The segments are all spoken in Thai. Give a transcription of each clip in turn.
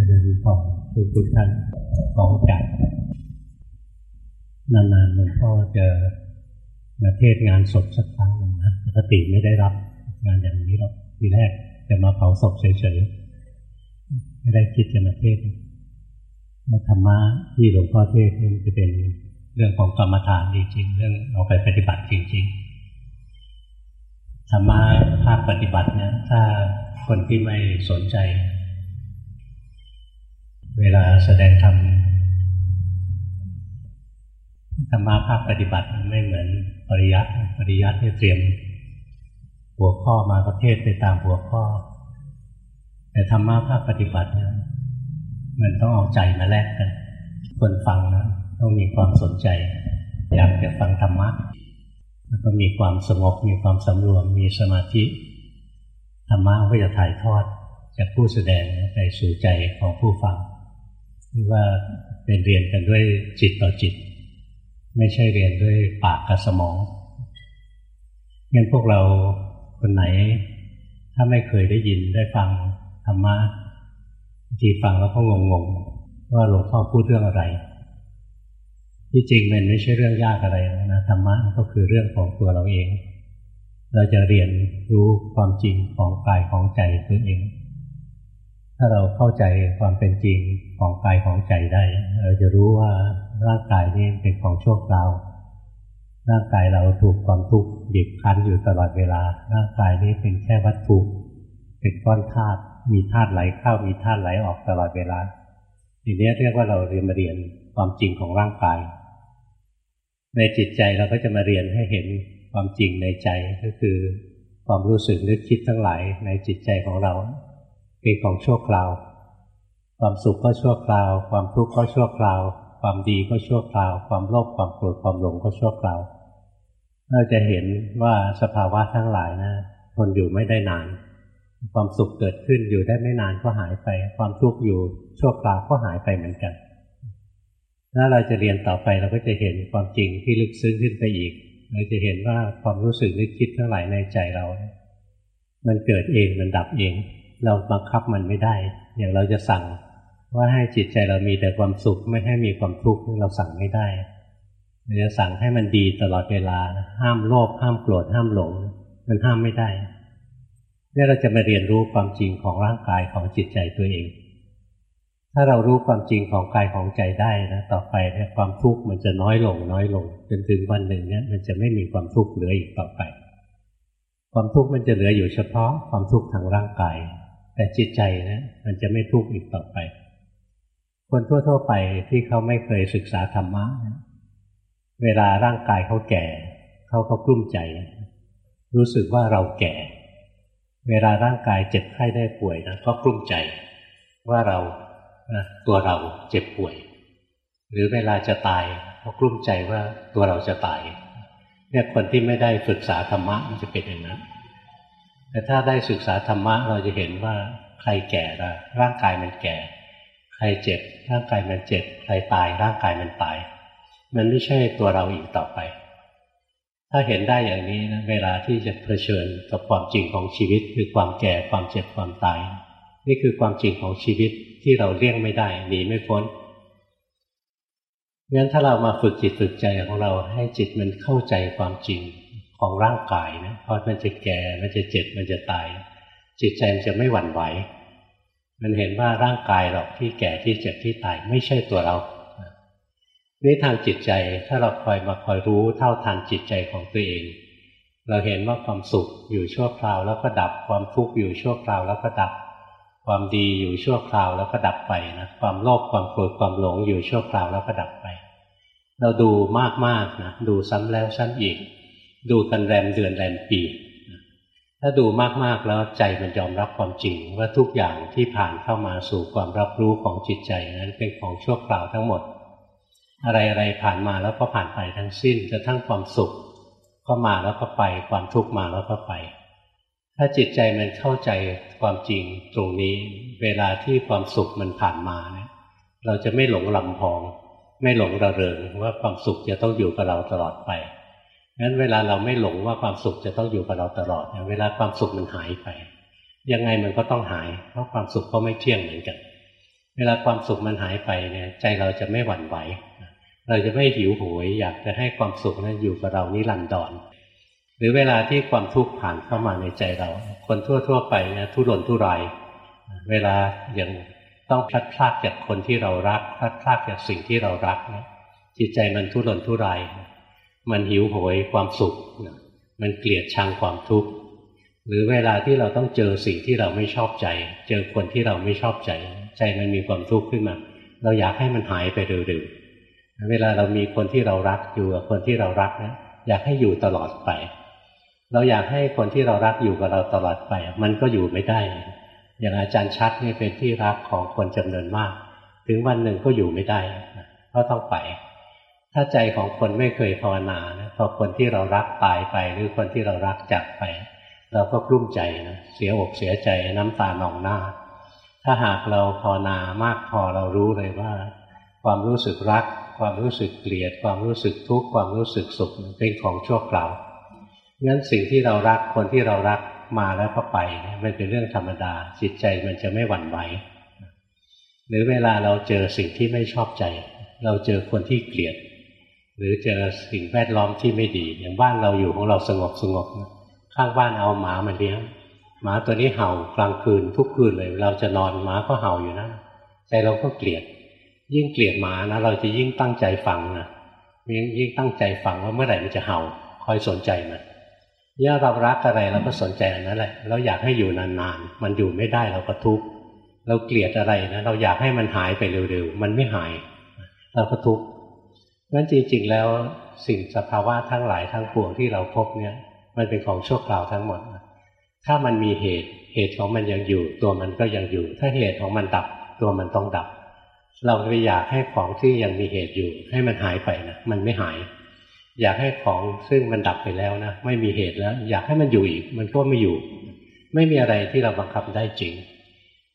จะเริญพรทุกทุกท่านขอโอกาสนานๆหลวงพ่อจะมาเทศงานศพสักครั้งหนึ่งนะปกติไม่ได้รับงานอย่างนี้หรอกทีแรกจะมาเผาศพเฉยๆไม่ได้คิดจะมาเทศมาธรรมะที่หลวงพ่อเทศนี่จะเป็นเรื่องของกรรมฐานจริงๆเรื่องเอาไปปฏิบัติจริงๆธรรมะภาคปฏิบัติเนี่ยถ้าคนที่ไม่สนใจ เวลาแสดงธรรมธรรมะภาคปฏิบัติไม่เหมือนปริยัติปริยัติที่เตรียม หัวข้อมาประเทศไปตามหัวข้อ แต่ธรรมะภาคปฏิบัติเนี่ยมันต้องเอาใจมาแลกกัน คนฟังนะต้องมีความสนใจ อยากจะฟังธรรมะแล้วก็มีความสงบมีความสำรวมมีสมาธิธรรมะก็จะถ่ายทอดจากผู้แสดงไปสู่ใจของผู้ฟัง ว่าเป็นเรียนกันด้วยจิตต่อจิต ไม่ใช่เรียนด้วยปากกับสมองงั้นพวกเราคนไหน ถ้าไม่เคยได้ยินได้ฟังธรรมะทีฟังแล้วก็งงๆว่าหลวงพ่อพูดเรื่องอะไร ที่จริงมันไม่ใช่เรื่องยากอะไรนะธรรมะก็คือเรื่องของตัวเราเอง เราจะเรียนรู้ความจริงของกายของใจตัวเอง ถ้าเราเข้าใจความเป็นจริงของกายของใจได้ เราจะรู้ว่าร่างกายนี้เป็นของชั่วคราว ร่างกายเราถูกความทุกข์บีบคั้นอยู่ตลอดเวลา ร่างกายนี้เป็นแค่วัตถุ เป็นก้อนธาตุมีธาตุไหลเข้ามีธาตุไหลออกตลอดเวลาทีนี้เรียกว่าเราเรียนมาเรียนความจริงของร่างกาย ในจิตใจเราก็จะมาเรียนให้เห็นความจริงในใจก็คือความรู้สึกนึกคิดทั้งหลายในจิตใจของเรา เป็นของชั่วคราว ความสุขก็ชั่วคราว ความทุกข์ก็ชั่วคราว ความดีก็ชั่วคราว ความโลภความโกรธความหลงก็ชั่วคราวเราจะเห็นว่าสภาวะทั้งหลายนะทนอยู่ไม่ได้นาน ความสุขเกิดขึ้นอยู่ได้ไม่นานก็หายไป ความทุกข์อยู่ชั่วคราวก็หายไปเหมือนกันถ้าเราจะเรียนต่อไปเราก็จะเห็นความจริงที่ลึกซึ้งขึ้นไปอีก เราจะเห็นว่าความรู้สึกนึกคิดทั้งหลายในใจเรา มันเกิดเองมันดับเอง เราบังคับมันไม่ได้ อย่างเราจะสั่ง ว่าให้จิตใจเรามีแต่ความสุข ไม่ให้มีความทุกข์เราสั่งไม่ได้เราจะสั่งให้มันดีตลอดเวลา ห้ามโลภห้ามโกรธห้ามหลง มันห้ามไม่ได้เนี่ยเราจะมาเรียนรู้ความจริงของร่างกายของจิตใจตัวเอง ถ้าเรารู้ความจริงของกายของใจได้นะต่อไปเนี่ยความทุกข์มันจะน้อยลง น้อยลงจนถึงวันหนึ่งเนี่ยมันจะไม่มีความทุกข์เหลืออีกต่อไป ความทุกข์มันจะเหลืออยู่เฉพาะความทุกข์ทางร่างกาย แต่จิตใจนะมันจะไม่ทุกข์อีกต่อไป คนทั่ว ๆ ไปที่เขาไม่เคยศึกษาธรรมะเวลาร่างกายเขาแก่ เขาก็กลุ้มใจ รู้สึกว่าเราแก่ เวลาร่างกายเจ็บไข้ได้ป่วยนะก็กลุ้มใจ ว่าเราตัวเราเจ็บป่วย หรือเวลาจะตายเขากลุ้มใจว่าตัวเราจะตายเนี่ยคนที่ไม่ได้ศึกษาธรรมะมันจะเป็นอย่างนั้น แต่ถ้าได้ศึกษาธรรมะเราจะเห็นว่าใครแก่ละร่างกายมันแก่ ใครเจ็บ ร่างกายมันเจ็บ ใครตาย ร่างกายมันตาย มันไม่ใช่ตัวเราอีกต่อไป ถ้าเห็นได้อย่างนี้นะเวลาที่จะเผชิญกับความจริงของชีวิต คือความแก่ความเจ็บความตาย นี่คือความจริงของชีวิตที่เราเลี่ยงไม่ได้หนีไม่พ้นงั้นถ้าเรามาฝึกจิตฝึกใจของเราให้จิตมันเข้าใจความจริง ของร่างกายนะเพราะมันจะแก่มันจะเจ็บมันจะตาย จิตใจมันจะไม่หวั่นไหว มันเห็นว่าร่างกายเราที่แก่ที่เจ็บที่ตายไม่ใช่ตัวเรานี่ทางจิตใจถ้าเราคอยมาคอยรู้เท่าทันจิตใจของตัวเอง เราเห็นว่าความสุขอยู่ชั่วคราวแล้วก็ดับความทุกข์อยู่ชั่วคราวแล้วก็ดับ ความดีอยู่ชั่วคราวแล้วก็ดับไปนะความโลภความโกรธความหลงอยู่ชั่วคราวแล้วก็ดับไป เราดูมากๆนะดูซ้ำแล้วซ้ำอีก ดูกันแรมเดือนแรมปี ถ้าดูมากๆแล้วใจมันยอมรับความจริง ว่าทุกอย่างที่ผ่านเข้ามาสู่ความรับรู้ของจิตใจนั้นเป็นของชั่วคราวทั้งหมด อะไรๆผ่านมาแล้วก็ผ่านไปทั้งสิ้นจะทั้งความสุข ก็มาแล้วก็ไป ความทุกข์มาแล้วก็ไป ถ้าจิตใจมันเข้าใจความจริงตรงนี้ เวลาที่ความสุขมันผ่านมาเนี่ยเราจะไม่หลงลำพอง ไม่หลงระเริงว่าความสุขจะต้องอยู่กับเราตลอดไป งั้นเวลาเราไม่หลงว่าความสุขจะต้องอยู่กับเราตลอด เวลาความสุขมันหายไป ยังไงมันก็ต้องหาย เพราะความสุขก็ไม่เที่ยงเหมือนกัน เวลาความสุขมันหายไปเนี่ยใจเราจะไม่หวั่นไหว เราจะไม่หิวโหยอยากจะให้ความสุขนั้นอยู่กับเรานิรันดรหรือเวลาที่ความทุกข์ผ่านเข้ามาในใจเรา คนทั่ว ๆ ไปเนี่ยทุรนทุราย เวลาอย่างต้องพลัดพรากจากคนที่เรารักพลัดพรากจากสิ่งที่เรารักนะจิตใจมันทุรนทุราย มันหิวโหยความสุข มันเกลียดชังความทุกข์ หรือเวลาที่เราต้องเจอสิ่งที่เราไม่ชอบใจ เจอคนที่เราไม่ชอบใจ ใจมันมีความทุกข์ขึ้นมา เราอยากให้มันหายไปเร็วๆ เวลาเรามีคนที่เรารักอยู่กับคนที่เรารักนะอยากให้อยู่ตลอดไป เราอยากให้คนที่เรารักอยู่กับเราตลอดไป มันก็อยู่ไม่ได้ อย่างอาจารย์ชัดนี่เป็นที่รักของคนจำนวนมาก ถึงวันหนึ่งก็อยู่ไม่ได้ก็ต้องไป ถ้าใจของคนไม่เคยภาวนานะพอคนที่เรารักตายไป หรือคนที่เรารักจากไป เราก็กลุ้มใจนะเสียอกเสียใจน้ำตาหนองหน้า ถ้าหากเราภาวนามากพอเรารู้เลยว่า ความรู้สึกรัก ความรู้สึกเกลียด ความรู้สึกทุกข์ความรู้สึกสุขเป็นของชั่วคราวงั้นสิ่งที่เรารักคนที่เรารักมาแล้วก็ไปมันเป็นเรื่องธรรมดา จิตใจมันจะไม่หวั่นไหวหรือเวลาเราเจอสิ่งที่ไม่ชอบใจ เราเจอคนที่เกลียด หรือเจอสิ่งแวดล้อมที่ไม่ดี อย่างบ้านเราอยู่ของเราสงบสงบข้างบ้านเอาหมามาเลี้ยงหมาตัวนี้เห่ากลางคืนทุกคืนเลย เราจะนอนหมาก็เห่าอยู่นะใจเราก็เกลียด ยิ่งเกลียดหมานะ เราจะยิ่งตั้งใจฟังนะยิ่งยิ่งตั้งใจฟังว่าเมื่อไหร่มันจะเห่า คอยสนใจมันย่าเรารักอะไรเราก็สนใจอันนั้นแหละเราอยากให้อยู่นานๆมันอยู่ไม่ได้เราก็ทุกข์เราเกลียดอะไรนะเราอยากให้มันหายไปเร็วๆมันไม่หาย เราก็ทุกข์ งั้นจริงๆแล้วสิ่งสภาวะทั้งหลายทั้งปวงที่เราพบเนี่ย มันเป็นของชั่วคราวทั้งหมด ถ้ามันมีเหตุเหตุของมันยังอยู่ ตัวมันก็ยังอยู่ ถ้าเหตุของมันดับ ตัวมันต้องดับ เราไปอยากให้ของที่ยังมีเหตุอยู่ ให้มันหายไปนะมันไม่หาย อยากให้ของซึ่งมันดับไปแล้วนะไม่มีเหตุแล้ว อยากให้มันอยู่อีก มันก็ไม่อยู่ ไม่มีอะไรที่เราบังคับได้จริง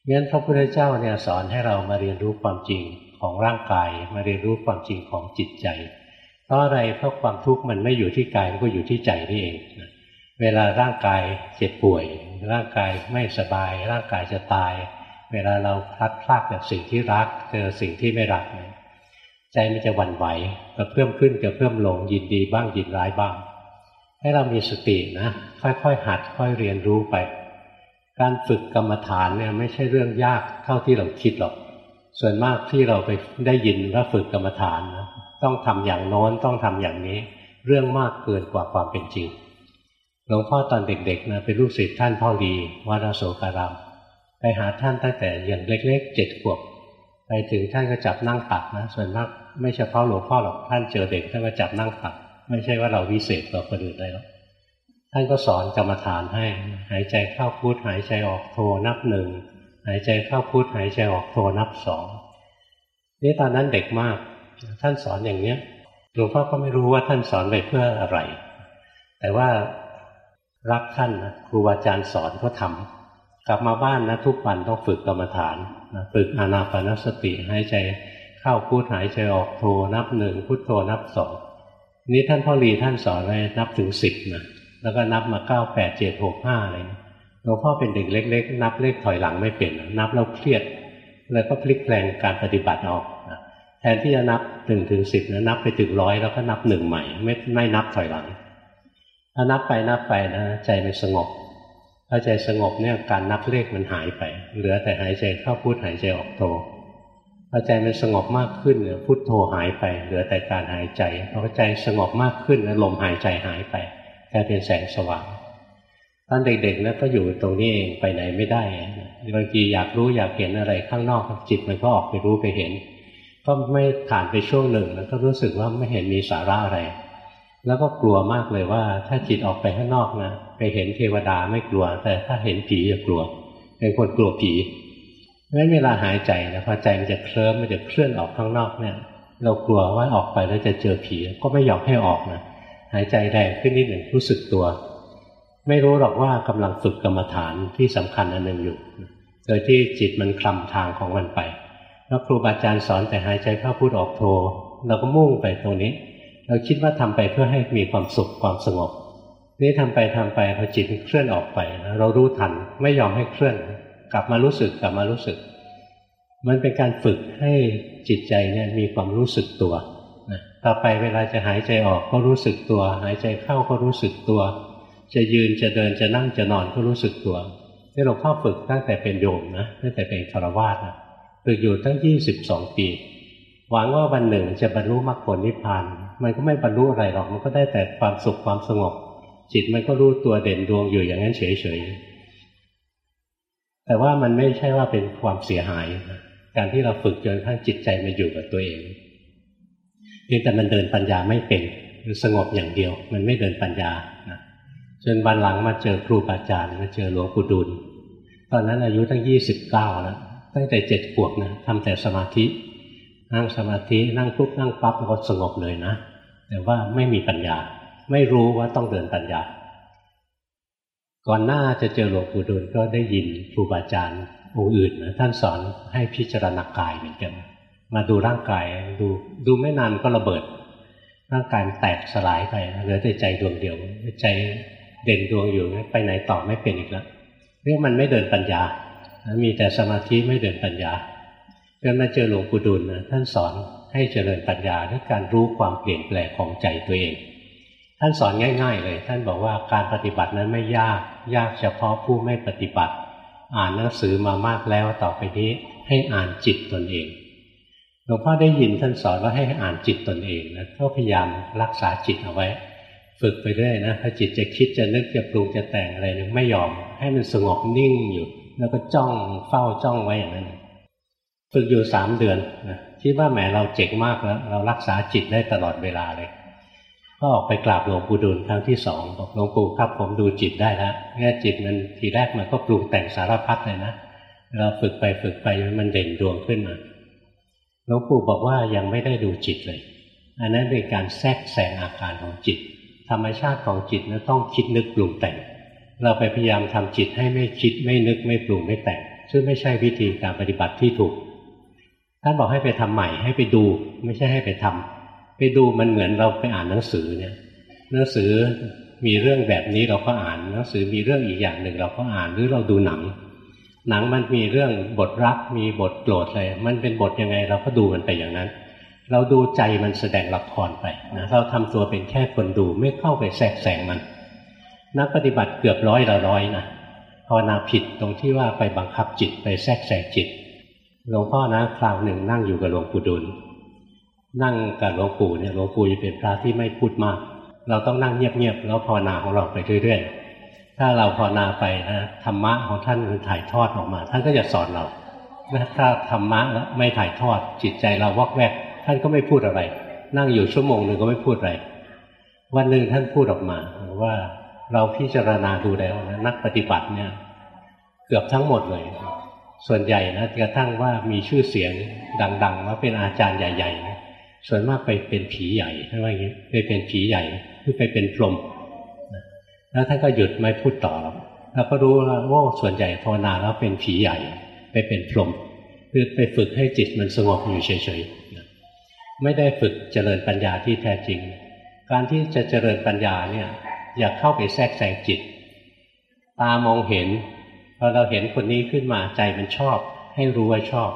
งั้นพระพุทธเจ้าเนี่ยสอนให้เรามาเรียนรู้ความจริง ของร่างกาย มาเรียนรู้ความจริงของจิตใจ เพราะอะไรเพราะความทุกข์มันไม่อยู่ที่กายมันก็อยู่ที่ใจนี่เองเวลาร่างกายเจ็บป่วย ร่างกายไม่สบาย ร่างกายจะตาย เวลาเราพลัดพรากจากสิ่งที่รักเจอสิ่งที่ไม่รักใจมันจะหวั่นไหวกระเพื่อมขึ้นกระเพื่อมลงยินดีบ้างยินร้ายบ้าง ให้เรามีสตินะค่อยๆหัดค่อยเรียนรู้ไป การฝึกกรรมฐานเนี่ยไม่ใช่เรื่องยากเท่าที่เราคิดหรอก ส่วนมากที่เราไปได้ยินว่าฝึกกรรมฐานนะต้องทำอย่างโน้นต้องทำอย่างนี้ เรื่องมากเกินกว่าความเป็นจริงหลวงพ่อตอนเด็กๆนะเป็นลูกศิษย์ท่านพ่อรีวัดโสการามไปหาท่านตั้งแต่อย่างเล็กๆเจ็ดขวบไปถึงท่านก็จับนั่งตักนะส่วนมากไม่เฉพาะหลวงพ่อหรอกท่านเจอเด็กท่านก็จับนั่งตัก ไม่ใช่ว่าเราวิเศษกว่าคนอื่นได้หรอกท่านก็สอนกรรมฐานให้ หายใจเข้าพุทหายใจออกโทนับหนึ่ง หายใจเข้าพุทหายใจออกโทนับสองนี่ตอนนั้นเด็กมาก ท่านสอนอย่างเนี้ยหลวงพ่อก็ไม่รู้ว่าท่านสอนไปเพื่ออะไร แต่ว่ารักท่านนะครูบาอาจารย์สอนก็ทำกลับมาบ้านนะทุกวันต้องฝึกกรรมฐานนะฝึกอานาปานสติหายใจเข้าพุทหายใจออกโทนับหนึ่งพุทโทนับสองนี้ท่านพ่อรีท่านสอนไว้นับถึงสิบนะแล้วก็นับมาเก้าแปดเจ็ดหกห้าอะไรนะ หลวงพ่อเป็นเด็กเล็ก ๆ นับเลขถอยหลังไม่เป็น นับแล้วเครียดเลยก็พลิกแปลงการปฏิบัติออกแทนที่จะนับหนึ่งถึงสิบนะนับไปถึงร้อยแล้วก็นับหนึ่งใหม่ ไม่ไม่นับถอยหลังถ้านับไปนับไปนะใจมันสงบพอใจสงบเนี่ยการนับเลขมันหายไป เหลือแต่หายใจเข้าพุทหายใจออกโทพอใจมันสงบมากขึ้นเนี่ยพุทโธหายไป เหลือแต่การหายใจพอใจสงบมากขึ้นลมหายใจหายไปกลายเป็นแสงสว่าง ตอนเด็กๆนะก็อยู่ตรงนี้เองไปไหนไม่ได้บางทีอยากรู้อยากเห็นอะไรข้างนอกจิตมันก็ออกไปรู้ไปเห็น ก็ไม่ผ่านไปช่วงหนึ่ง แล้วก็รู้สึกว่าไม่เห็นมีสาระอะไร แล้วก็กลัวมากเลยว่า ถ้าจิตออกไปข้างนอกนะไปเห็นเทวดาไม่กลัว แต่ถ้าเห็นผีจะกลัว เป็นคนกลัวผีเพราะฉะนั้นเวลาหายใจนะพอใจมันจะเคลิ้มมันจะเคลื่อนออกข้างนอกเนี่ย เรากลัวว่าออกไปแล้วจะเจอผีก็ไม่ยอมให้ออกนะหายใจแรงขึ้นนิดหนึ่งรู้สึกตัว ไม่รู้หรอกว่ากำลังฝึกกรรมฐานที่สำคัญอันหนึ่งอยู่ โดยที่จิตมันคลำทางของมันไป แล้วครูบาอาจารย์สอนแต่หายใจเข้าพูดออกโทเราก็มุ่งไปตรงนี้ เราคิดว่าทำไปเพื่อให้มีความสุขความสงบ นี่ทำไปทำไปพอจิตเคลื่อนออกไป เรารู้ทันไม่ยอมให้เคลื่อน กลับมารู้สึกกลับมารู้สึก มันเป็นการฝึกให้จิตใจเนี่ยมีความรู้สึกตัวนะต่อไปเวลาจะหายใจออกก็รู้สึกตัว หายใจเข้าก็รู้สึกตัว จะยืนจะเดินจะนั่งจะนอนก็รู้สึกตัวนี่หลวงพ่อฝึกตั้งแต่เป็นโยมนะตั้งแต่เป็นคารวาสนะฝึกอยู่ตั้งยี่สิบสองปี หวังว่าวันหนึ่งจะบรรลุมรรคผลนิพพาน มันก็ไม่บรรลุอะไรหรอกมันก็ได้แต่ความสุขความสงบ จิตมันก็รู้ตัวเด่นดวงอยู่อย่างนั้นเฉยๆแต่ว่ามันไม่ใช่ว่าเป็นความเสียหายนะการที่เราฝึกจนทั้งจิตใจมาอยู่กับตัวเองเพียงแต่มันเดินปัญญาไม่เป็นสงบอย่างเดียว มันไม่เดินปัญญานะ จนวันหลังมาเจอครูบาอาจารย์มาเจอหลวงปู่ดูลตอนนั้นอายุตั้งยี่สิบเก้าแล้วตั้งแต่เจ็ดขวบนะทำแต่สมาธินั่งสมาธินั่งปุ๊บนั่งปั๊บก็สงบเลยนะ แต่ว่าไม่มีปัญญา ไม่รู้ว่าต้องเดินปัญญา ก่อนหน้าจะเจอหลวงปู่ดูลก็ได้ยินครูบาอาจารย์องค์อื่นนะท่านสอนให้พิจารณากายเหมือนกันมาดูร่างกายดูดูไม่นานก็ระเบิด ร่างกายแตกสลายไปเหลือแต่ใจดวงเดียวใจ เด่นดวงอยู่ไปไหนต่อไม่เป็นอีกแล้วเรื่องมันไม่เดินปัญญา มีแต่สมาธิไม่เดินปัญญาจนมาเจอหลวงปู่ดุลนะท่านสอนให้เจริญปัญญาด้วยการรู้ความเปลี่ยนแปลงของใจตัวเอง ท่านสอนง่าย ๆ เลย ท่านบอกว่าการปฏิบัตินั้นไม่ยาก ยากเฉพาะผู้ไม่ปฏิบัติ อ่านหนังสือมามากแล้วต่อไปนี้ให้อ่านจิตตนเองหลวงพ่อได้ยินท่านสอนว่าให้อ่านจิตตนเองนะก็พยายามรักษาจิตเอาไว้ ฝึกไปเรื่อยนะถ้าจิตจะคิดจะนึกจะปรุงจะแต่งอะไรนึงไม่ยอม ให้มันสงบนิ่งอยู่ แล้วก็จ้องเฝ้าจ้องไว้อย่างนั้นฝึกอยู่สามเดือนนะคิดว่าแหมเราเจ๋งมากแล้ว เรารักษาจิตได้ตลอดเวลาเลย ก็ออกไปกราบหลวงปู่ดูลครั้งที่สองบอกหลวงปู่ครับผมดูจิตได้แล้วแง่จิตมันทีแรกมันก็ปรุงแต่งสารพัดเลยนะเราฝึกไปฝึกไปมันเด่นดวงขึ้นมาหลวงปู่บอกว่ายังไม่ได้ดูจิตเลย อันนั้นเป็นการแทรกแซงอาการของจิต ธรรมชาติของจิตนะต้องคิดนึกปรุงแต่ง เราไปพยายามทำจิตให้ไม่คิดไม่นึกไม่ปรุงไม่แต่ง ซึ่งไม่ใช่วิธีการปฏิบัติที่ถูก ท่านบอกให้ไปทำใหม่ให้ไปดู ไม่ใช่ให้ไปทำไปดูมันเหมือนเราไปอ่านหนังสือเนี่ยหนังสือมีเรื่องแบบนี้เราก็อ่านหนังสือมีเรื่องอีกอย่างหนึ่งเราก็อ่านหรือเราดูหนัง หนังมันมีเรื่องบทรักมีบทโกรธอะไรมันเป็นบทยังไงเราก็ดูมันไปอย่างนั้น เราดูใจมันแสดงละครไปนะเราทำตัวเป็นแค่คนดูไม่เข้าไปแทรกแซงมัน นักปฏิบัติเกือบร้อยละร้อยนะภาวนาผิดตรงที่ว่าไปบังคับจิตไปแทรกแซงจิตหลวงพ่อนะคราวหนึ่งนั่งอยู่กับหลวงปู่ดุล นั่งกับหลวงปู่เนี่ยหลวงปู่จะเป็นพระที่ไม่พูดมาก เราต้องนั่งเงียบๆแล้วภาวนาของเราไปเรื่อยๆ ถ้าเราภาวนาไปนะธรรมะของท่านมันถ่ายทอดออกมา ท่านก็จะสอนเราถ้าธรรมะแล้วไม่ถ่ายทอดจิตใจเราวอกแวก ท่านก็ไม่พูดอะไร นั่งอยู่ชั่วโมงหนึ่งก็ไม่พูดอะไร วันหนึ่งท่านพูดออกมาว่าเราพิจารณาดูแล้วนะนักปฏิบัติเนี่ย เกือบทั้งหมดเลย ส่วนใหญ่นะกระทั่งว่ามีชื่อเสียงดังๆว่าเป็นอาจารย์ใหญ่ๆนะส่วนมากไปเป็นผีใหญ่ใช่ไหมอย่างนี้ไปเป็นผีใหญ่คือไปเป็นพรหมแล้วท่านก็หยุดไม่พูดต่อแล้วก็รู้ว่าว่าส่วนใหญ่ภาวนาแล้วเป็นผีใหญ่ ไปเป็นพรหมคือไปฝึกให้จิตมันสงบอยู่เฉยๆ ไม่ได้ฝึกเจริญปัญญาที่แท้จริง การที่จะเจริญปัญญาเนี่ยอยากเข้าไปแทรกแซงจิต ตามองเห็นพอเราเห็นคนนี้ขึ้นมาใจมันชอบ ให้รู้ว่าชอบ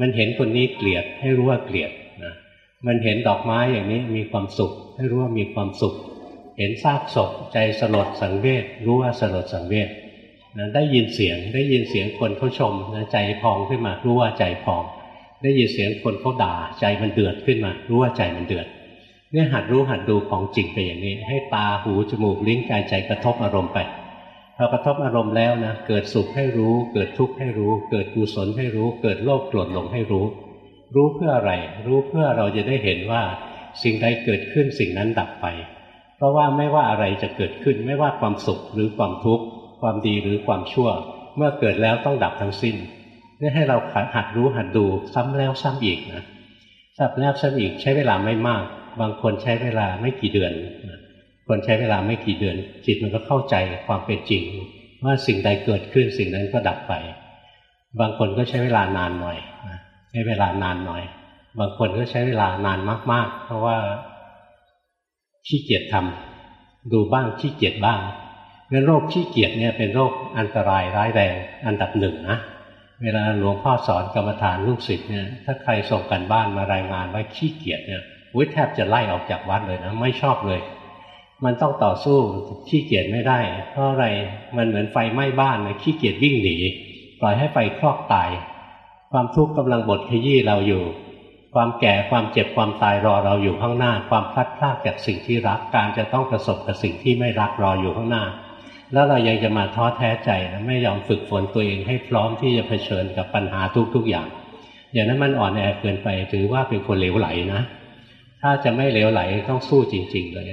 มันเห็นคนนี้เกลียด ให้รู้ว่าเกลียดนะมันเห็นดอกไม้อย่างนี้มีความสุข ให้รู้ว่ามีความสุข เห็นซากศพใจสลดสังเวชรู้ว่าสลดสังเวชนะได้ยินเสียงได้ยินเสียงคนเขาชมนะใจพองขึ้นมารู้ว่าใจพอง ได้ยินเสียงคนเขาด่าใจมันเดือดขึ้นมา รู้ว่าใจมันเดือด เนี่ยหัดรู้หัดดูของจริงไปอย่างนี้ ให้ตาหูจมูกลิ้นกายใจกระทบอารมณ์ไปพอกระทบอารมณ์แล้วนะเกิดสุขให้รู้ เกิดทุกข์ให้รู้ เกิดกุศลให้รู้ เกิดโลภโกรธหลงให้รู้ รู้เพื่ออะไร รู้เพื่อเราจะได้เห็นว่า สิ่งใดเกิดขึ้นสิ่งนั้นดับไป เพราะว่าไม่ว่าอะไรจะเกิดขึ้นไม่ว่าความสุขหรือความทุกข์ความดีหรือความชั่ว เมื่อเกิดแล้วต้องดับทั้งสิ้น นี่ให้เราหัดรู้หัดดูซ้ำแล้วซ้ำอีกนะซ้ำแล้วซ้ำอีกใช้เวลาไม่มาก บางคนใช้เวลาไม่กี่เดือนคนใช้เวลาไม่กี่เดือน จิตมันก็เข้าใจความเป็นจริง ว่าสิ่งใดเกิดขึ้นสิ่งนั้นก็ดับไป บางคนก็ใช้เวลานานหน่อยนะช้เวลานานหน่อย บางคนก็ใช้เวลานานมาก ๆ เพราะว่าขี้เกียจทำดูบ้างขี้เกียจบ้างงั้นโรคขี้เกียจเนี่ยเป็นโรคอันตรายร้ายแรงอันดับหนึ่งนะ เวลาหลวงพ่อสอนกรรมฐานลูกศิษย์เนี่ยถ้าใครส่งกันบ้านมารายงานว่าขี้เกียจเนี่ยวุ้ยแทบจะไล่ออกจากวัดเลยนะไม่ชอบเลย มันต้องต่อสู้ขี้เกียจไม่ได้ เพราะอะไรมันเหมือนไฟไหม้บ้านนะขี้เกียจวิ่งหนีปล่อยให้ไฟคลอกตาย ความทุกข์กำลังบดขยี้เราอยู่ ความแก่ความเจ็บความตายรอเราอยู่ข้างหน้า ความพลัดพรากจากสิ่งที่รักการจะต้องประสบกับสิ่งที่ไม่รักรออยู่ข้างหน้า แล้วเรายังจะมาท้อแท้ใจนะไม่ยอมฝึกฝนตัวเองให้พร้อมที่จะเผชิญกับปัญหาทุกๆอย่าง อย่างนั้นมันอ่อนแอเกินไปถือว่าเป็นคนเหลวไหลนะ ถ้าจะไม่เหลวไหลต้องสู้จริง ๆ เลย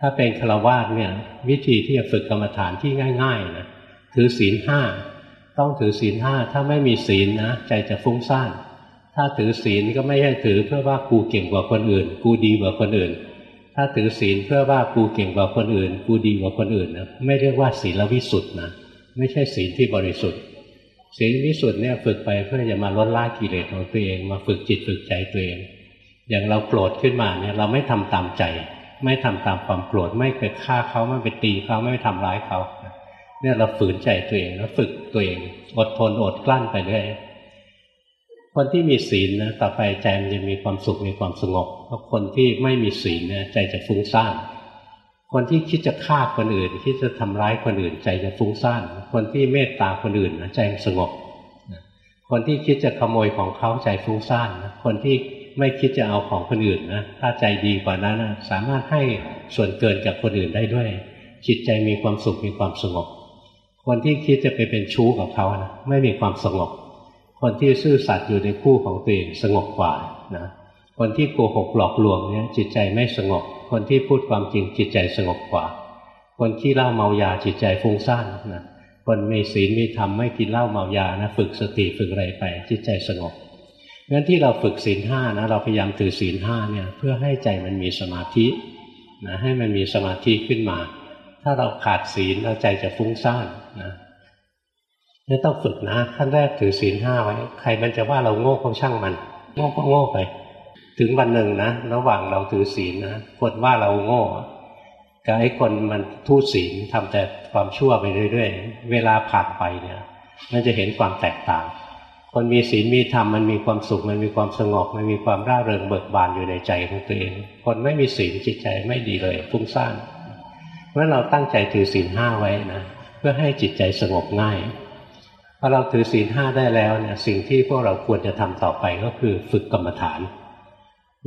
ถ้าเป็นฆราวาสเนี่ยวิธีที่จะฝึกกรรมฐานที่ง่ายๆนะถือศีลห้าต้องถือศีลห้าถ้าไม่มีศีลนะใจจะฟุ้งซ่านถ้าถือศีลก็ไม่ใช่ถือเพื่อว่ากูเก่งกว่าคนอื่น กูดีกว่าคนอื่น ถ้าถือศีลเพื่อว่ากูเก่งกว่าคนอื่น กูดีกว่าคนอื่นนะไม่เรียกว่าศีลวิสุทธ์นะไม่ใช่ศีลที่บริสุทธิ์ศีลวิสุทธ์เนี่ยฝึกไปเพื่อจะมาลดละกิเลสของตัวเอง มาฝึกจิตฝึกใจตัวเอง อย่างเราโกรธขึ้นมาเนี่ยเราไม่ทำตามใจ ไม่ทำตามความโกรธไม่ไปฆ่าเขาไม่ไปตีเขาไม่ไปทำร้ายเขาเนี่ยเราฝืนใจตัวเองแล้วฝึกตัวเอง อดทนอดกลั้นไปเรื่อย คนที่มีศีลนะต่อไปใจมันจะมีความสุขมีความสงบเพราะคนที่ไม่มีศีลนี่ยใจจะฟุ้งซ่านคนที่คิดจะฆ่าคนอื่น คิดจะทำร้ายคนอื่น ใจจะฟุ้งซ่านคนที่เมตตาคนอื่นใจสงบคนที่คิดจะขโมยของเขาใจฟุ้งซ่านคนที่ไม่คิดจะเอาของคนอื่นนะถ้าใจดีกว่านั้นนะสามารถให้ส่วนเกินกับคนอื่นได้ด้วย จิตใจมีความสุขมีความสงบ คนที่คิดจะไปเป็นชู้กับเขานะไม่มีความสงบ คนที่ซื่อสัตย์อยู่ในคู่ของตัวเองสงบกว่านะคนที่โกหกหลอกลวงเนี่ยจิตใจไม่สงบ คนที่พูดความจริงจิตใจสงบกว่า คนที่เล่าเมายาจิตใจฟุ้งซ่านนะคนมีศีลมีธรรมไม่กินเหล้าเมายานะฝึกสติฝึกอะไรไปจิตใจสงบงั้นที่เราฝึกศีลห้านะเราพยายามถือศีลห้าเนี่ยเพื่อให้ใจมันมีสมาธินะให้มันมีสมาธิขึ้นมา ถ้าเราขาดศีลเราใจจะฟุ้งซ่านนะ นี่ต้องฝึกนะขั้นแรกถือศีลห้าไว้ ใครมันจะว่าเราโง่ก็ช่างมัน โง่ก็โง่ไป ถึงวันหนึ่งนะระหว่างเราถือศีลนะคนว่าเราโง่กับไอ้คนมันทู่ศีลทำแต่ความชั่วไปเรื่อยๆ เวลาผ่านไปเนี่ย มันจะเห็นความแตกต่าง คนมีศีลมีธรรมมันมีความสุขมันมีความสงบมันมีความร่าเริงเบิกบานอยู่ในใจของตัวเอง คนไม่มีศีลจิตใจไม่ดีเลยฟุ้งซ่านเมื่อเราตั้งใจถือศีลห้าไว้นะเพื่อให้จิตใจสงบง่าย พอเราถือศีลห้าได้แล้วเนี่ยสิ่งที่พวกเราควรจะทำต่อไปก็คือฝึกกรรมฐาน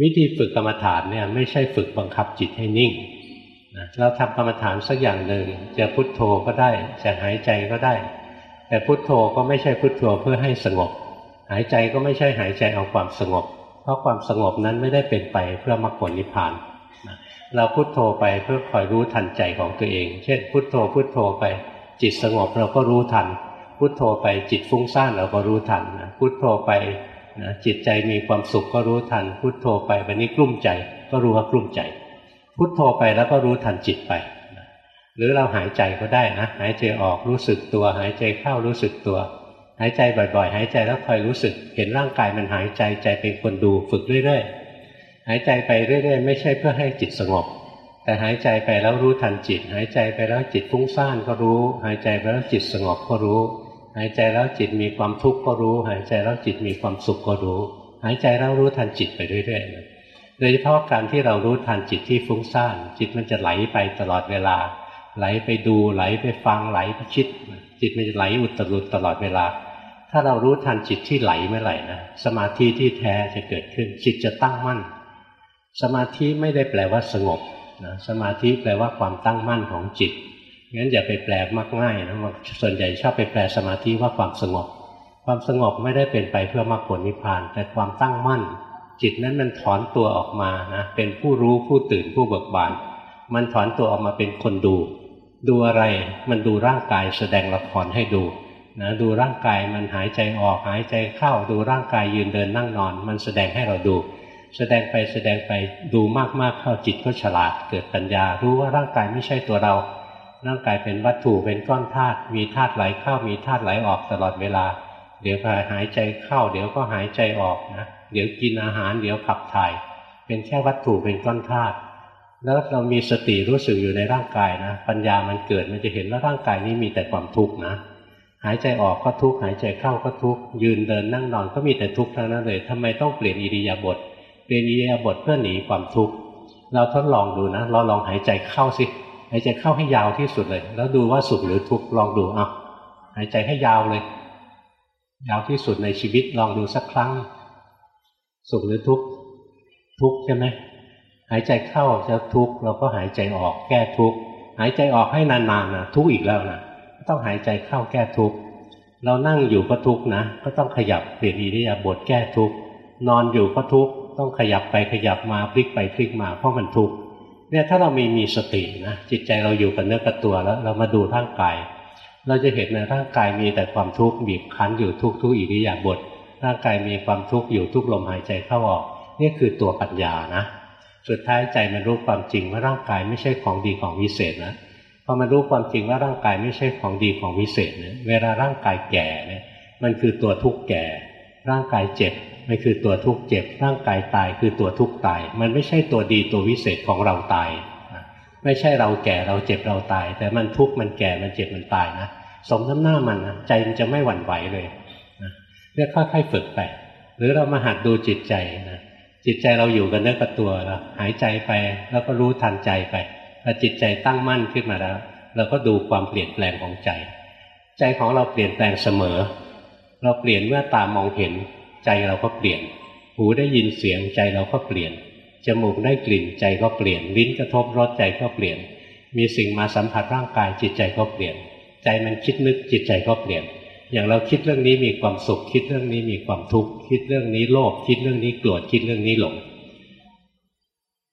วิธีฝึกกรรมฐานเนี่ยไม่ใช่ฝึกบังคับจิตให้นิ่งนะเราทำกรรมฐานสักอย่างหนึ่งจะพุทโธก็ได้จะหายใจก็ได้ แต่พุทโธก็ไม่ใช่พุทโธเพื่อให้สงบ หายใจก็ไม่ใช่หายใจเอาความสงบ เพราะความสงบนั้นไม่ได้เป็นไปเพื่อมรรคผลนิพพานเราพุทโธไปเพื่อคอยรู้ทันใจของตัวเอง เช่น พุทโธพุทโธไป จิตสงบเราก็รู้ทัน พุทโธไปจิตฟุ้งซ่านเราก็รู้ทันนะพุทโธไปนะจิตใจมีความสุขก็รู้ทัน พุทโธไปวันนี้กลุ้มใจ ก็รู้ว่ากลุ้มใจ พุทโธไปแล้วก็รู้ทันจิตไปนะหรือเราหายใจก็ได้นะหายใจออกรู้สึกตัว หายใจเข้ารู้สึกตัว หายใจบ่อยๆ หายใจแล้วคอยรู้สึก เห็นร่างกายมันหายใจใจเป็นคนดูฝึกเรื่อยๆ หายใจไปเรื่อยๆ ไม่ใช่เพื่อให้จิตสงบแต่หายใจไปแล้วรู้ทันจิต หายใจไปแล้วจิตฟุ้งซ่านก็รู้ หายใจไปแล้วจิตสงบก็รู้ หายใจแล้วจิตมีความทุกข์ก็รู้ หายใจแล้วจิตมีความสุขก็รู้ หายใจแล้วรู้ทันจิตไปเรื่อยๆโดยเฉพาะการที่เรารู้ทันจิตที่ฟุ้งซ่านจิตมันจะไหลไปตลอดเวลา ไหลไปดูไหลไปฟังไหลไปคิด จิตมันจะไหลอุตรุดตลอดเวลา ถ้าเรารู้ทันจิตที่ไหลเมื่อไหร่นะสมาธิที่แท้จะเกิดขึ้น จิตจะตั้งมั่น สมาธิไม่ได้แปลว่าสงบนะสมาธิแปลว่าความตั้งมั่นของจิต งั้นอย่าไปแปลมากง่ายนะส่วนใหญ่ชอบไปแปลสมาธิว่าความสงบ ความสงบไม่ได้เป็นไปเพื่อมรรคผลนิพพาน แต่ความตั้งมั่น จิตนั้นมันถอนตัวออกมานะเป็นผู้รู้ผู้ตื่นผู้เบิกบานมันถอนตัวออกมาเป็นคนดู ดูอะไรมันดูร่างกายแสดงละครให้ดูนะดูร่างกายมันหายใจออกหายใจเข้า ดูร่างกายยืนเดินนั่งนอน มันแสดงให้เราดู แสดงไปแสดงไปดูมากๆเข้าจิตก็ฉลาดเกิดปัญญา รู้ว่าร่างกายไม่ใช่ตัวเรา ร่างกายเป็นวัตถุเป็นก้อนธาตุมีธาตุไหลเข้ามีธาตุไหลออกตลอดเวลา เดี๋ยวก็หายใจเข้า เดี๋ยวก็หายใจออกนะเดี๋ยวกินอาหาร เดี๋ยวขับถ่าย เป็นแค่วัตถุเป็นก้อนธาตุแล้วเรามีสติรู้สึกอยู่ในร่างกายนะ ปัญญามันเกิดมันจะเห็นว่าร่างกายนี้มีแต่ความทุกข์นะ หายใจออกก็ทุกข์หายใจเข้าก็ทุกข์ยืนเดินนั่งนอนก็มีแต่ทุกข์ทั้งนั้นเลยทำไมต้องเปลี่ยนอิริยาบถเปลี่ยนอิริยาบถเพื่อหนีความทุกข์เราทดลองดูนะ เราลองหายใจเข้าสิ หายใจเข้าให้ยาวที่สุดเลย แล้วดูว่าสุขหรือทุกข์ลองดูอะหายใจให้ยาวเลย ยาวที่สุดในชีวิตลองดูสักครั้ง สุขหรือทุกข์ทุกข์ใช่ไหมหายใจเข้าจะทุกข์เราก็หายใจออกแก้ทุกข์หายใจออกให้นานๆนะทุกข์อีกแล้วนะต้องหายใจเข้าแก้ทุกข์เรานั่งอยู่ก็ทุกข์นะ ก็ต้องขยับเปลี่ยนอิริยาบถแก้ทุกข์นอนอยู่ก็ทุกข์ต้องขยับไปขยับมาพลิกไปพลิกมาเพราะมันทุกข์ เนี่ยถ้าเรามีมีสตินะจิตใจเราอยู่กับเนื้อกับตัวแล้ว เรามาดูร่างกาย เราจะเห็นในร่างกายมีแต่ความทุกข์บีบคั้นอยู่ทุกทุกอิริยาบถร่างกายมีความทุกข์อยู่ทุกลมหายใจเข้าออกนี่คือตัวปัญญานะสุดท้ายใจมันรู้ความจริงว่าร่างกายไม่ใช่ของดีของวิเศษนะพอมันรู้ความจริงว่าร่างกายไม่ใช่ของดีของวิเศษเนี่ยเวลาร่างกายแก่เนี่ยมันคือตัวทุกข์แก่ ร่างกายเจ็บ มันคือตัวทุกข์เจ็บร่างกายตายคือตัวทุกข์ตาย มันไม่ใช่ตัวดีตัววิเศษของเราตาย ไม่ใช่เราแก่เราเจ็บเราตาย แต่มันทุกข์มันแก่มันเจ็บมันตายนะสมน้ำหน้ามันนะใจมันจะไม่หวั่นไหวเลยนะเรียกค่อยๆฝึกไปหรือเรามาหัดดูจิตใจนะจิตใจเราอยู่กันเนื้อกับตัวเราหายใจไปแล้วก็รู้ทันใจไปพอจิตใจตั้งมั่นขึ้นมาแล้วเราก็ดูความเปลี่ยนแปลงของใจ ใจของเราเปลี่ยนแปลงเสมอ เราเปลี่ยนเมื่อตามองเห็น ใจเราก็เปลี่ยน หูได้ยินเสียงใจเราก็เปลี่ยน จมูกได้กลิ่นใจก็เปลี่ยน ลิ้นกระทบรสใจก็เปลี่ยน มีสิ่งมาสัมผัสร่างกายจิตใจก็เปลี่ยน ใจมันคิดนึกจิตใจก็เปลี่ยน อย่างเราคิดเรื่องนี้มีความสุข คิดเรื่องนี้มีความทุกข์ คิดเรื่องนี้โลภ คิดเรื่องนี้โกรธ คิดเรื่องนี้หลง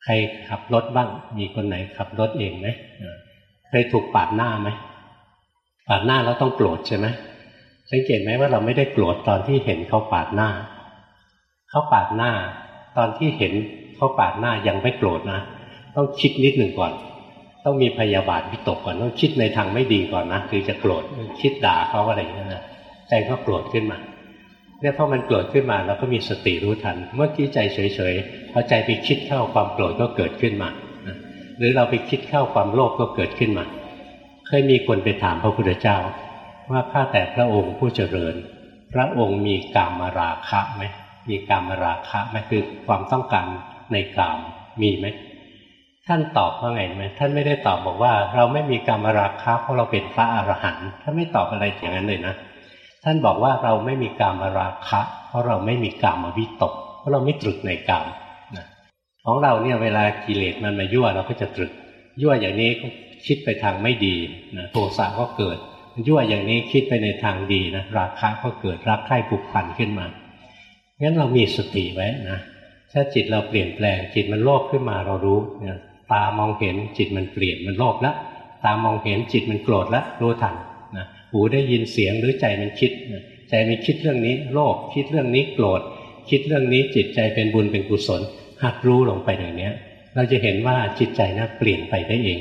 ใครขับรถบ้าง มีคนไหนขับรถเองไหมเคยถูกปาดหน้าไหมปาดหน้าแล้วต้องโกรธใช่ไหม สังเกตไหมว่าเราไม่ได้โกรธตอนที่เห็นเขาปาดหน้า เขาปาดหน้า ตอนที่เห็นเขาปาดหน้ายังไม่โกรธนะ ต้องคิดนิดหนึ่งก่อน ต้องมีพยาบาทวิตกก่อนต้องคิดในทางไม่ดีก่อนนะคือจะโกรธคิดด่าเขาอะไรอย่างนี้นะใจก็โกรธขึ้นมาเนี่ยพอมันโกรธขึ้นมาเราก็มีสติรู้ทัน เมื่อกี้ใจเฉยๆพอใจไปคิดเข้าความโกรธก็เกิดขึ้นมาหรือเราไปคิดเข้าความโลภก็เกิดขึ้นมา เคยมีคนไปถามพระพุทธเจ้า ว่าข้าแต่พระองค์ผู้เจริญ พระองค์มีกามมาราคะไหมมีกามมาราคะไหมคือความต้องการในกามมีไหมท่านตอบว่าไงไหมท่านไม่ได้ตอบบอกว่า เราไม่มีกามมาราคะเพราะเราเป็นพระอรหันต์ท่านไม่ตอบอะไรอย่างนั้นเลยนะท่านบอกว่าเราไม่มีกามมาราคะ เพราะเราไม่มีกามวิตก เพราะเราไม่ตรึกในกามนะของเราเนี่ยเวลากิเลสมันมายั่วเราก็จะตรึกยั่วอย่างนี้ก็คิดไปทางไม่ดีนะโทสะก็เกิด ยั่วอย่างนี้คิดไปในทางดีนะราคะก็เกิดรักใคร่ผูกพันขึ้นมางั้นเรามีสติไว้นะถ้าจิตเราเปลี่ยนแปลง จิตมันโลภขึ้นมาเรารู้เนี่ยตามองเห็นจิตมันเปลี่ยนมันโลภแล้วตามองเห็นจิตมันโกรธแล้วรู้ทันนะหูได้ยินเสียงหรือใจมันคิดนะใจมันคิดเรื่องนี้โลภคิดเรื่องนี้โกรธคิดเรื่องนี้จิตใจเป็นบุญเป็นกุศลหัดรู้ลงไปอย่างนี้เราจะเห็นว่าจิตใจน่ะเปลี่ยนไปได้เอง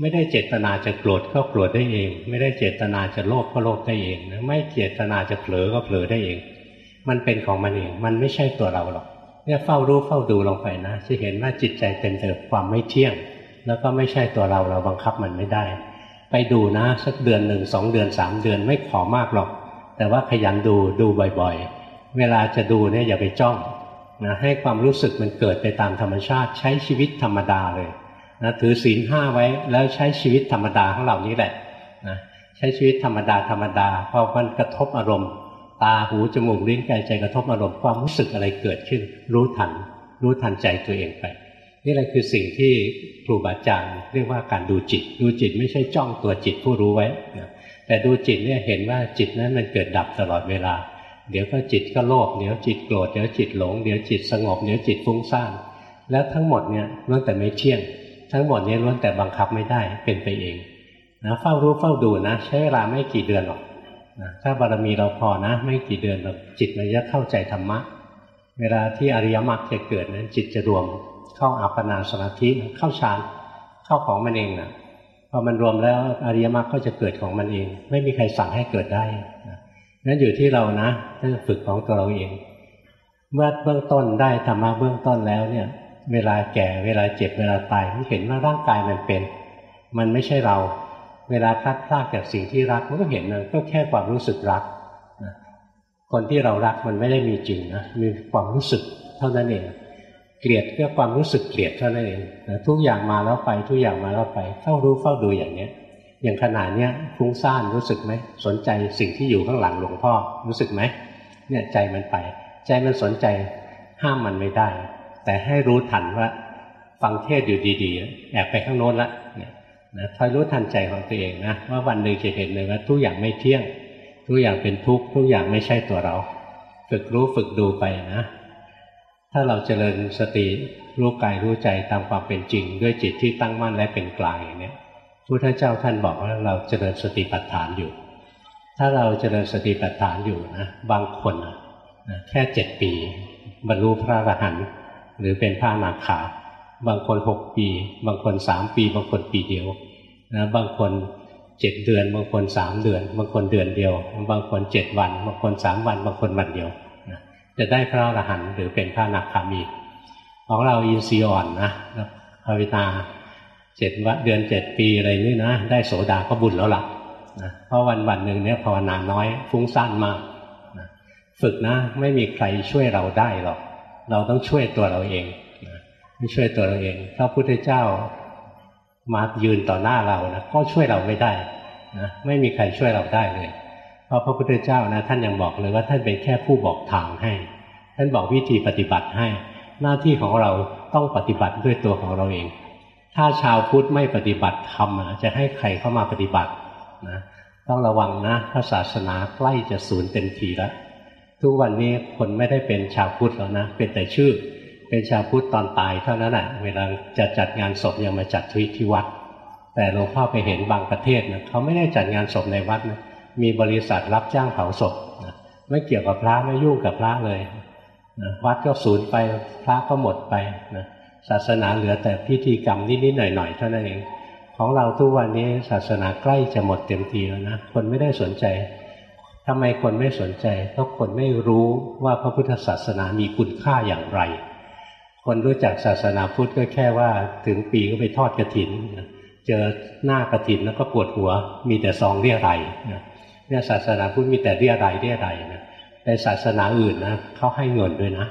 ไม่ได้เจตนาจะโกรธก็โกรธได้เอง ไม่ได้เจตนาจะโลภก็โลภได้เองไม่เจตนาจะเผลอก็เผลอได้เอง มันเป็นของมันเอง มันไม่ใช่ตัวเราหรอกเนี่ยเฝ้ารู้เฝ้าดูลงไปนะจะเห็นว่าจิตใจเต็มไปด้วยความไม่เที่ยง แล้วก็ไม่ใช่ตัวเราเราบังคับมันไม่ได้ ไปดูนะสักเดือนหนึ่งสองเดือนสามเดือนไม่ขอมากหรอก แต่ว่าขยันดูดูบ่อยๆ เวลาจะดูเนี่ยอย่าไปจ้องนะให้ความรู้สึกมันเกิดไปตามธรรมชาติใช้ชีวิตธรรมดาเลย นะถือศีลห้าไว้แล้วใช้ชีวิตธรรมดาของเรานี้แหละนะใช้ชีวิตธรรมดาธรรมดาพอมันกระทบอารมณ์ ตาหูจมูกลิ้นกายใจกระทบอารมณ์ความรู้สึกอะไรเกิดขึ้น รู้ทัน รู้ทันใจตัวเองไป นี่แหละคือสิ่งที่ครูบาอาจารย์เรียกว่าการดูจิต ดูจิตไม่ใช่จ้องตัวจิตผู้รู้ไว้นะแต่ดูจิตเนี่ยเห็นว่าจิตนั้นมันเกิดดับตลอดเวลา เดี๋ยวก็จิตก็โลภเดี๋ยวจิตโกรธเดี๋ยวจิตหลง เดี๋ยวจิตสงบเดี๋ยวจิตฟุ้งซ่านแล้วทั้งหมดเนี่ยล้วนแต่ไม่เที่ยง ทั้งหมดนี้ล้วนแต่บังคับไม่ได้เป็นไปเองนะเฝ้ารู้เฝ้าดูนะ ใช้เวลาไม่กี่เดือนหรอกนะถ้าบารมีเราพอนะ ไม่กี่เดือนเราจิตมันจะเข้าใจธรรมะ เวลาที่อริยมรรคจะเกิดนั้นจิตจะรวมเข้าอัปปนาสมาธิเข้าฌานเข้าของมันเองนะพอมันรวมแล้วอริยมรรคก็จะเกิดของมันเอง ไม่มีใครสั่งให้เกิดได้นั้นอยู่ที่เรานะฝึกของตัวเราเอง เมื่อเบื้องต้นได้ธรรมะเบื้องต้นแล้วเนี่ย เวลาแก่เวลาเจ็บเวลาตายมันเห็นว่าร่างกายมันเป็น มันไม่ใช่เรา เวลาพลัดพรากจากสิ่งที่รักมันก็เห็นนะก็แค่ความรู้สึกรักนะคนที่เรารักมันไม่ได้มีจริงนะมีความรู้สึกเท่านั้นเอง เกลียดก็ความรู้สึกเกลียดเท่านั้นเองนะทุกอย่างมาแล้วไปทุกอย่างมาแล้วไปเฝ้ารู้เฝ้าดูอย่างเนี้ยอย่างขนาดเนี้ยฟุ้งซ่านรู้สึกไหมสนใจสิ่งที่อยู่ข้างหลังหลวงพ่อรู้สึกไหมเนี่ยใจมันไป ใจมันสนใจห้ามมันไม่ได้ แต่ให้รู้ทันว่าฟังเทศอยู่ดีๆ แอบไปข้างโน้นละเนี่ยนะคอยรู้ทันใจของตัวเองนะว่าวันหนึ่งจะเห็นเลยว่าทุกอย่างไม่เที่ยง ทุกอย่างเป็นทุกข์ทุกอย่างไม่ใช่ตัวเรา ฝึกรู้ฝึกดูไปนะ ถ้าเราเจริญสติรู้กายรู้ใจตามความเป็นจริง ด้วยจิตที่ตั้งมั่นและเป็นกลางอย่างนี้พุทธเจ้าท่านบอกว่าเราเจริญสติปัฏฐานอยู่ ถ้าเราเจริญสติปัฏฐานอยู่นะบางคนนะแค่เจ็ดปี บรรลุพระอรหันต์ หรือเป็นพระนาคาบางคนหกปี บางคนสามปี บางคนปีเดียวนะบางคนเจ็ดเดือน บางคนสามเดือน บางคนเดือนเดียว บางคนเจ็ดวัน บางคนสามวัน บางคนวันเดียวนะจะได้พระอรหันต์หรือเป็นพระนาคามี ของเราอินทรีย์อ่อนนะภาวิตาเจ็ดวันเดือนเจ็ดปีอะไรนี่นะ ได้โสดาก็บุญแล้วล่ะนะเพราะวันวันหนึ่งเนี่ยภาวนาน้อยฟุ้งซ่านมากนะฝึกนะไม่มีใครช่วยเราได้หรอก เราต้องช่วยตัวเราเองไม่ช่วยตัวเราเองพระพุทธเจ้ามายืนต่อหน้าเรานะก็ช่วยเราไม่ได้นะไม่มีใครช่วยเราได้เลย เพราะพระพุทธเจ้านะท่านยังบอกเลยว่าท่านเป็นแค่ผู้บอกทางให้ ท่านบอกวิธีปฏิบัติให้ หน้าที่ของเราต้องปฏิบัติด้วยตัวของเราเอง ถ้าชาวพุทธไม่ปฏิบัติธรรมจะให้ใครเข้ามาปฏิบัตินะต้องระวังนะพระศาสนาใกล้จะสูญเต็มทีแล้ว ทุกวันนี้คนไม่ได้เป็นชาวพุทธแล้วนะ เป็นแต่ชื่อ เป็นชาวพุทธตอนตายเท่านั้นแหละเวลาจะจัดงานศพยังมาจัดทวิที่วัด แต่หลวงพ่อไปเห็นบางประเทศนะเขาไม่ได้จัดงานศพในวัดนะมีบริษัทรับจ้างเผาศพนะไม่เกี่ยวกับพระไม่ยุ่งกับพระเลยนะวัดก็สูญไปพระก็หมดไปนะศาสนาเหลือแต่พิธีกรรมนิดๆหน่อยๆเท่านั้นเองของเราทุกวันนี้ศาสนาใกล้จะหมดเต็มทีแล้วนะคนไม่ได้สนใจ ทำไมคนไม่สนใจเพราะคนไม่รู้ว่าพระพุทธศาสนามีคุณค่าอย่างไร คนรู้จักศาสนาพุทธก็แค่ว่าถึงปีก็ไปทอดกระถิน เจอหน้ากระถินแล้วก็ปวดหัว มีแต่ซองเรียไรเนี่ยศาสนาพุทธมีแต่เรียไรเรียไรนะในศาสนาอื่นนะเขาให้เงินด้วยนะ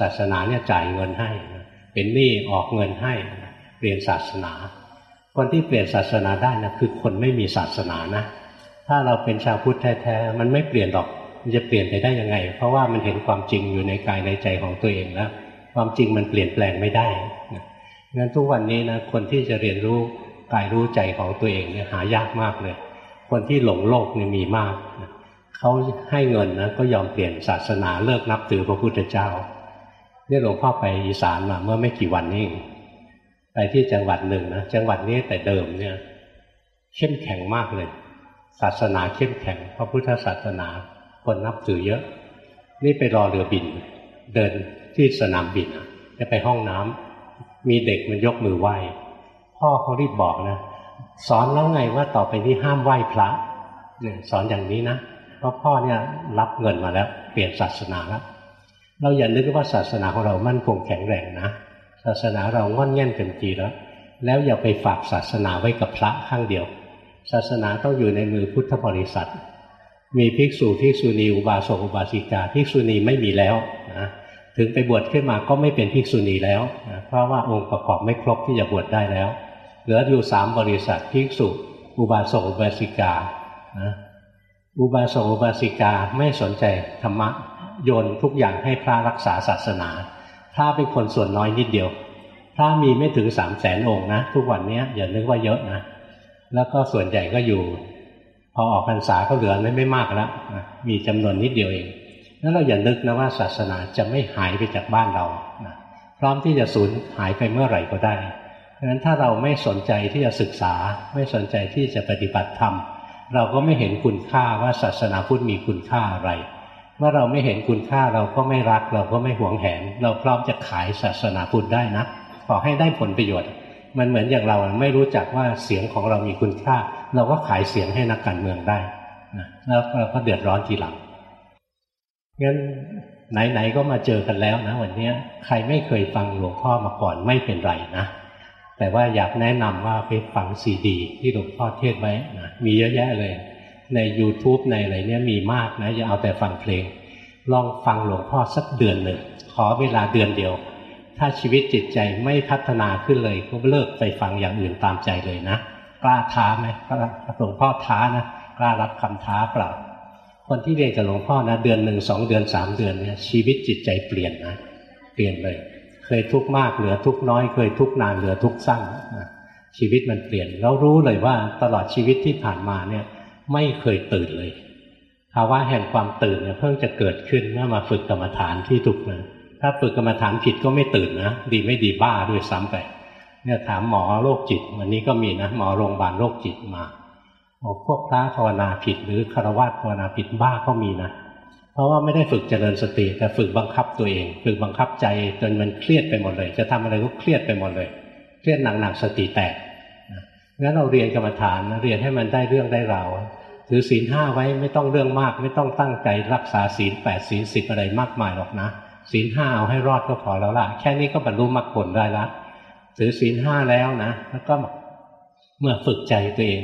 ศาสนาเนี่ยจ่ายเงินให้ เป็นหนี้ออกเงินให้เปลี่ยนศาสนา คนที่เปลี่ยนศาสนาได้นะคือคนไม่มีศาสนานะ ถ้าเราเป็นชาวพุทธแท้ๆมันไม่เปลี่ยนหรอกมันจะเปลี่ยนไปได้ยังไง เพราะว่ามันเห็นความจริงอยู่ในกายในใจของตัวเองแล้วความจริงมันเปลี่ยนแปลงไม่ได้งั้นทุกวันนี้นะคนที่จะเรียนรู้กายรู้ใจของตัวเองเนี่ยหายากมากเลย คนที่หลงโลกเนี่ยมีมากเขาให้เงินนะก็ยอมเปลี่ยนศาสนาเลิกนับถือพระพุทธเจ้าเนี่ยหลวงพ่อไปอีสานมาเมื่อไม่กี่วันนี้ไปที่จังหวัดหนึ่งนะจังหวัดนี้แต่เดิมเนี่ยเข้มแข็งมากเลย ศาสนาเข้มแข็งพระพุทธศาสนาคนนับถือเยอะ นี่ไปรอเรือบิน เดินที่สนามบินจะไปห้องน้ำมีเด็กมันยกมือไหว้ พ่อเขารีบบอกนะสอนแล้วไงว่าต่อไปนี้ห้ามไหว้พระเนี่ยสอนอย่างนี้นะเพราะพ่อเนี่ยรับเงินมาแล้ว เปลี่ยนศาสนาแล้วเราอย่านึกว่าศาสนาของเรามั่นคงแข็งแรงนะศาสนาเราง่อนแง่นเต็มทีแล้ว แล้วอย่าไปฝากศาสนาไว้กับพระข้างเดียว ศาสนาต้องอยู่ในมือพุทธบริษัท มีภิกษุภิกษุณีอุบาสกอุบาสิกาภิกษุณีไม่มีแล้วนะถึงไปบวชขึ้นมาก็ไม่เป็นภิกษุณีแล้วนะเพราะว่าองค์ประกอบไม่ครบที่จะบวชได้แล้ว เหลืออยู่สามบริษัทภิกษุ อุบาสกอุบาสิกานะอุบาสกอุบาสิกาไม่สนใจธรรมะโยนทุกอย่างให้พระรักษาศาสนา พระเป็นคนส่วนน้อยนิดเดียว พระมีไม่ถึงสามแสนองค์นะ ทุกวันนี้อย่านึกว่าเยอะนะ แล้วก็ส่วนใหญ่ก็อยู่ พอออกพรรษาก็เหลือไม่ไม่มากแล้วมีจำนวนนิดเดียวเองแล้วเราอย่านึกนะว่าศาสนาจะไม่หายไปจากบ้านเรานะพร้อมที่จะสูญหายไปเมื่อไหร่ก็ได้เพราะฉะนั้นถ้าเราไม่สนใจที่จะศึกษา ไม่สนใจที่จะปฏิบัติธรรมเราก็ไม่เห็นคุณค่าว่าศาสนาพุทธมีคุณค่าอะไรเมื่อเราไม่เห็นคุณค่าเราก็ไม่รัก เราก็ไม่หวงแหน เราพร้อมจะขายศาสนาพุทธได้นะขอให้ได้ผลประโยชน์ มันเหมือนอย่างเราไม่รู้จักว่าเสียงของเรามีคุณค่า เราก็ขายเสียงให้นักการเมืองได้นะแล้วเราก็เดือดร้อนทีหลังงั้นไหนๆก็มาเจอกันแล้วนะ วันนี้ใครไม่เคยฟังหลวงพ่อมาก่อนไม่เป็นไรนะ แต่ว่าอยากแนะนำว่าไปฟังซีดี ที่หลวงพ่อเทศไว้นะมีเยอะแยะเลย ใน YouTube ในอะไรเนี่ยมีมากนะอย่าเอาแต่ฟังเพลง ลองฟังหลวงพ่อสักเดือนหนึ่งขอเวลาเดือนเดียว ถ้าชีวิตจิตใจไม่พัฒนาขึ้นเลยก็เลิกไปฟังอย่างอื่นตามใจเลยนะกล้าท้าไหมหลวงพ่อท้านะกล้ารับคำท้าเปล่า คนที่เรียนกับหลวงพ่อนะเดือนหนึ่งสองเดือนสามเดือนเนี่ยชีวิตจิตใจเปลี่ยนนะเปลี่ยนเลย เคยทุกข์มากเหลือทุกข์น้อย เคยทุกข์นานเหลือทุกข์สั้นนะชีวิตมันเปลี่ยนเรารู้เลยว่าตลอดชีวิตที่ผ่านมาเนี่ยไม่เคยตื่นเลยภาวะแห่งความตื่นเนี่ยเพิ่งจะเกิดขึ้นเมื่อมาฝึกกรรมฐานที่ถูกเนะ ถ้าฝึกกรรมฐานผิดก็ไม่ตื่นนะ ดีไม่ดีบ้าด้วยซ้ำไป เนี่ยถามหมอโรคจิต วันนี้ก็มีนะ หมอโรงพยาบาลโรคจิตมาบอกพวกพระภาวนาผิด หรือคารวะภาวนาผิดบ้าก็มีนะ เพราะว่าไม่ได้ฝึกเจริญสติ แต่ฝึกบังคับตัวเอง ฝึกบังคับใจจนมันเครียดไปหมดเลย จะทำอะไรก็เครียดไปหมดเลย เครียดหนักๆสติแตกงั้นเราเรียนกรรมฐานเรียนให้มันได้เรื่องได้ราวถือศีลห้าไว้ไม่ต้องเรื่องมาก ไม่ต้องตั้งใจรักษาศีลแปดศีลสิบอะไรมากมายหรอกนะ ศีลห้าเอาให้รอดก็พอแล้วล่ะ แค่นี้ก็บรรลุมรรคผลได้ละถือศีลห้าแล้วนะ แล้วก็เมื่อฝึกใจตัวเอง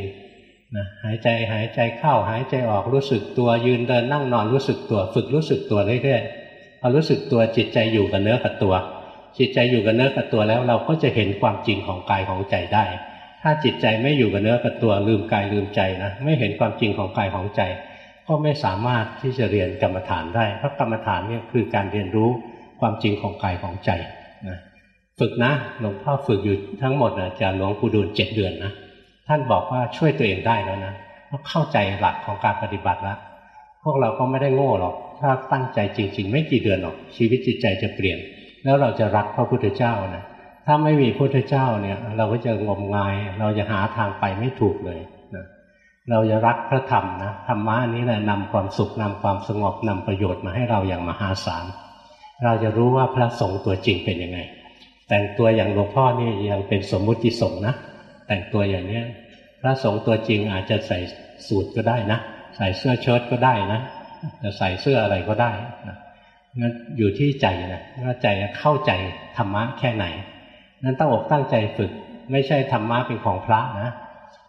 นะหายใจหายใจเข้าหายใจออกรู้สึกตัวยืนเดินนั่งนอนรู้สึกตัว ฝึกรู้สึกตัวเรื่อยๆพอรู้สึกตัวจิตใจอยู่กับเนื้อกับตัว จิตใจอยู่กับเนื้อกับตัวแล้ว เราก็จะเห็นความจริงของกายของใจได้ ถ้าจิตใจไม่อยู่กับเนื้อกับตัวลืมกายลืมใจนะไม่เห็นความจริงของกายของใจ ก็ไม่สามารถที่จะเรียนกรรมฐานได้ เพราะกรรมฐานเนี่ยคือการเรียนรู้ความจริงของกายของใจนะฝึกนะหลวงพ่อฝึกอยู่ทั้งหมดนะจากหลวงปู่ดูลเจ็ดเดือนนะท่านบอกว่าช่วยตัวเองได้แล้วนะเราเข้าใจหลักของการปฏิบัติแล้วพวกเราก็ไม่ได้โง่หรอก ถ้าตั้งใจจริง ๆ ไม่กี่เดือนหรอก ชีวิตจิตใจจะเปลี่ยน แล้วเราจะรักพระพุทธเจ้านะถ้าไม่มีพระพุทธเจ้าเนี่ย เราก็จะงมงาย เราจะหาทางไปไม่ถูกเลย เราจะรักพระธรรมนะธรรมะนี้แหละนำความสุขนำความสงบนำประโยชน์มาให้เราอย่างมหาศาลเราจะรู้ว่าพระสงฆ์ตัวจริงเป็นยังไง แต่งตัวอย่างหลวงพ่อนี่ยังเป็นสมมุติสงฆ์นะ แต่งตัวอย่างเนี้ยพระสงฆ์ตัวจริงอาจจะใส่สูทก็ได้นะ ใส่เสื้อเชิ้ตก็ได้นะจะใส่เสื้ออะไรก็ได้นะงั้นอยู่ที่ใจนะว่าใจเข้าใจธรรมะแค่ไหน นั้นตั้งอกตั้งใจฝึก ไม่ใช่ธรรมะเป็นของพระนะ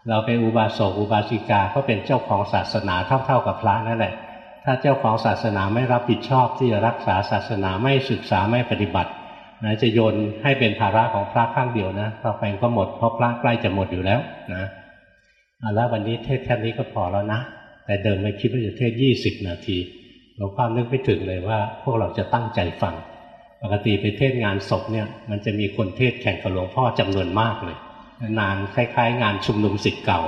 เราเป็นอุบาสกอุบาสิกาก็เป็นเจ้าของศาสนาเท่าๆกับพระนั่นแหละ ถ้าเจ้าของศาสนาไม่รับผิดชอบที่จะรักษาศาสนาไม่ศึกษาไม่ปฏิบัตินะจะโยนให้เป็นภาระของพระข้างเดียวนะต่อไปก็หมดเพราะพระใกล้จะหมดอยู่แล้วนะเอาละวันนี้เทศแค่นี้ก็พอแล้วนะ แต่เดิมไม่คิดว่าจะเทศยี่สิบนาทีหลวงพ่อนึกไม่ถึงเลยว่า พวกเราจะตั้งใจฟัง ปกติไปเทศงานศพเนี่ย มันจะมีคนเทศแข่งกับหลวงพ่อจำนวนมากเลย นานคล้ายๆ งานชุมนุมสิทธิ์เก่า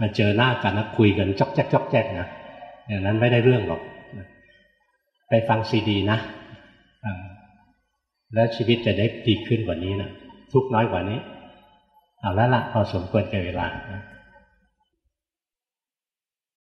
มาเจอหน้ากันนะคุยกันจอกแจ๊กจอกแจ๊กนะอย่างนั้นไม่ได้เรื่องหรอกไปฟังซีดีนะแล้วชีวิตจะได้ดีขึ้นกว่านี้นะทุกน้อยกว่านี้ เอาแล้วละพอสมควรแก่เวลานะ